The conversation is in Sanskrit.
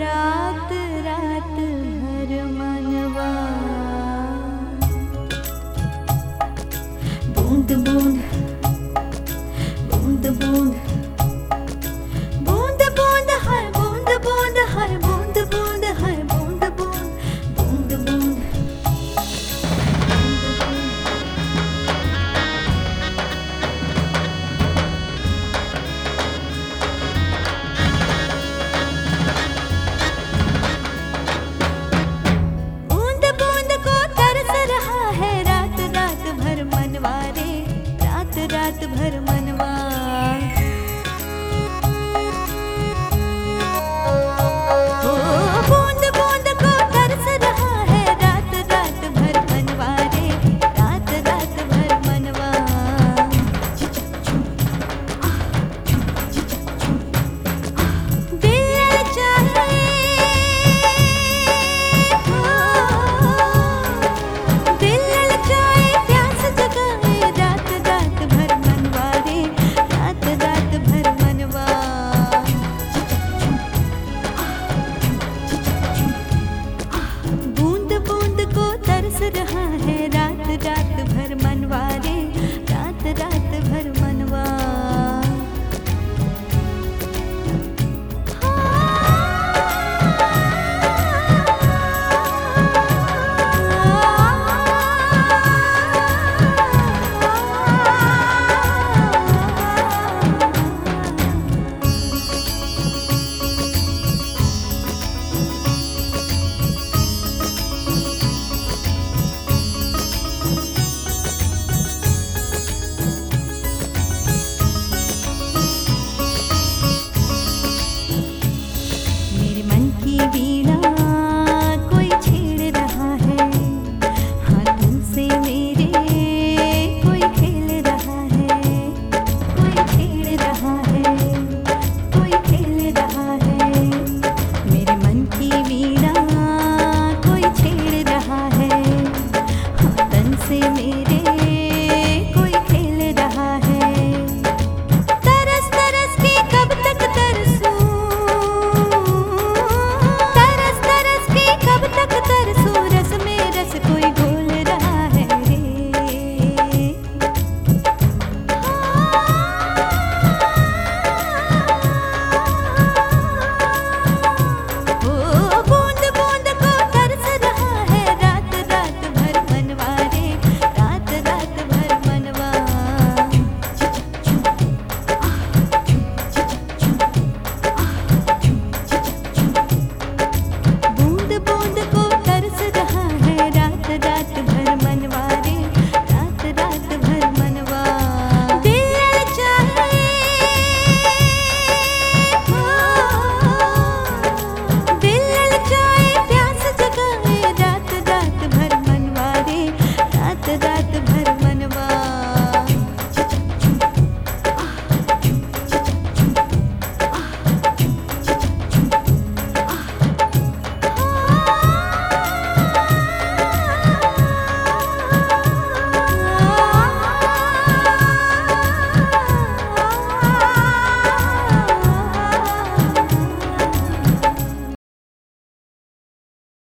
रात रात भर मनवा। बूंद बूंद बूंद बूंद भर मन